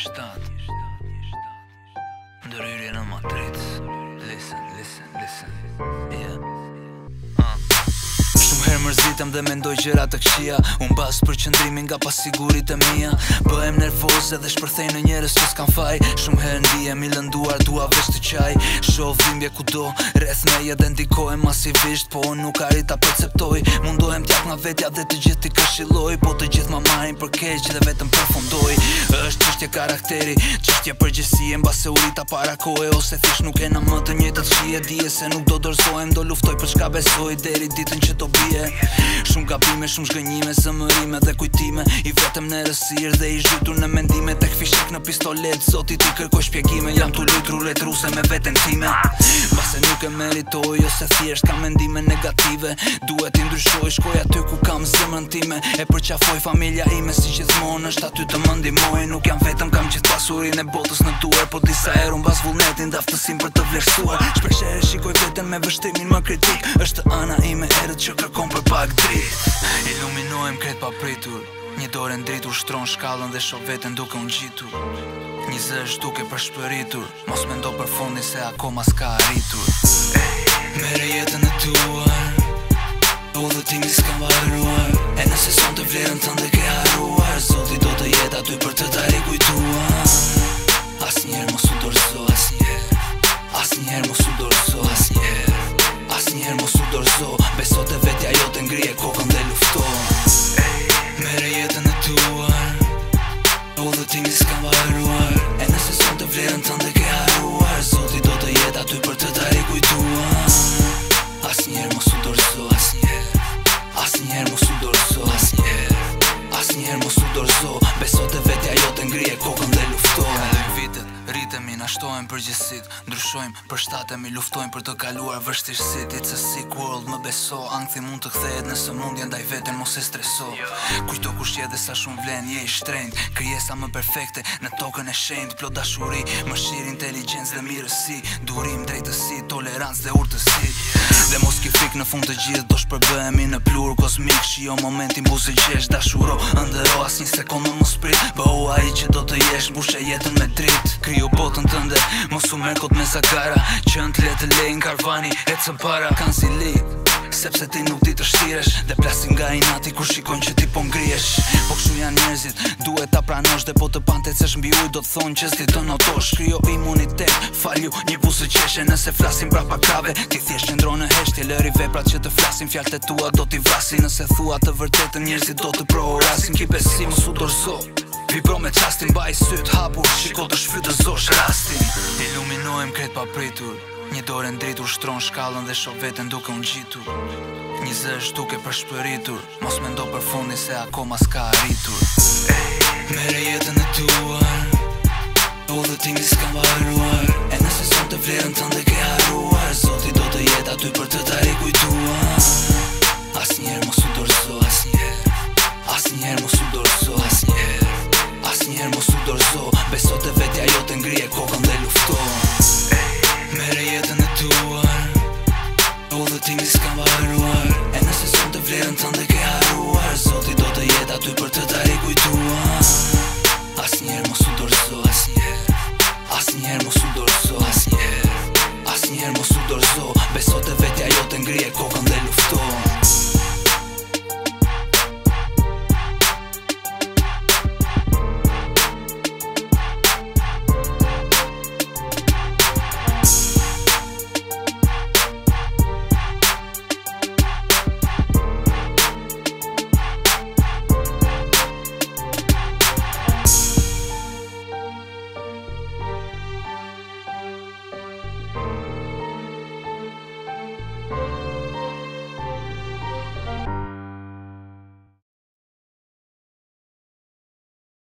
shtatë Ndëryrje në matricë Listen, listen, listen mërzitem dhe mendoj gjera të këshia Unë basë për qëndrimin nga pasigurit e mija Bëhem nervoze dhe shpërthej në njerës që s'kan faj Shumë herë ndije, mi lënduar dua vesh të qaj Shof dhimbje ku do, rreth me jë dhe ndikojmë masivisht Po unë nuk arrit ta perceptoj Mundohem tjak nga vetja dhe të gjithë ti këshiloj Po të gjithë ma marim për keq dhe vetëm përfondoj është qështje karakteri, qështje përgjësie Mba se urita para kohë ose thish nuk e në më të njëtë të qie Dije se nuk do dorzojmë, do luftoj për shka besoj Deri ditën që të bje Shumë gabime, shumë shgënjime, zëmërime dhe kujtime I vetëm në rësirë dhe i zhytu në mendime Tek fishek në pistolet, zotit i kërkoj shpjegime Jam të lutru, rullet ruse me vetën time nuk e meritoj Ose thjesht kam mendime negative Duhet i ndryshoj shkoj aty ku kam zemrën time E përqafoj familja ime si gjithmonë është aty të më Nuk jam vetëm kam qitë pasurin e botës në duar Po disa erun bas vullnetin daftësim për të vlerësuar shpesh e shikoj vetën me vështimin më kritik është ana ime erët që kërkom për pak drit Iluminojmë kretë papritur Një dorën drit ushtron shtron shkallën dhe shok vetën duke unë gjitur Një zë është duke përshpëritur Mos me ndo për fundi se akoma s'ka arritur Mere jetën e tuar Do dhe timi s'kam E nëse son të vlerën të ndë ke haruar Zotit do të jetë aty për të tari kujtuar kokën dhe luftojmë Kalojmë vitet, rritemi, nashtojmë për gjithësit Ndryshojmë, përshtatemi, luftojmë për të kaluar vështirësit It's a sick world, më beso Angthi mund të kthejet nëse mund jenë daj vetën, mos e streso Kujto kush je dhe sa shumë vlen, je i shtrejnë Kryesa më perfekte, në tokën e shenjë Plot dashuri, më shirë inteligencë dhe mirësi Durim, drejtësi, tolerancë dhe urtësi yeah. Dhe mos ki fik në fund të gjithë Do shpërbëhemi në plurë kosmik Shio momentin buzi qesh Dashuro, ndero as një sekundë më më sprit Bëhu po a i që do të jesh Bushe jetën me trit Kryo botën të ndër Mos u merkot me zakara në të letë lejnë karvani E të para Kanë si Sepse ti nuk ti të shtiresh Dhe plasin nga i nati kur shikojnë që ti po ngriesh Po këshu janë njerëzit Duhet ta pranosh dhe po të pante cesh mbi uj Do të thonë që zdi të notosh Kryo imunitet, falju një busë qeshe Nëse flasin pra pakave, Ti thjesht qëndro në heshti Lëri veprat që të flasin Fjallët e tua do t'i vrasin Nëse thua të vërtetën njerëzit do të prohorasin Ki s'u u sutorzo Vibro me qastin, baj syt, hapur, shiko të shfytë Shkojmë kretë pa pritur Një dore në dritur shtronë shkallën dhe shok vetën duke unë gjitur Një zë është duke për shpëritur Mos me ndo për fundi se akoma s'ka arritur Mere jetën e tuar Po dhe ti mi s'kam varuar E nëse sot të vlerën të ndërë Po dhe ti mi s'kam E nëse sëmë të vlerën të ndë ke haruar Zoti do të jetë aty për të të rekujtuar Asë njerë mos u dorëzo, asë njerë Asë njerë mos u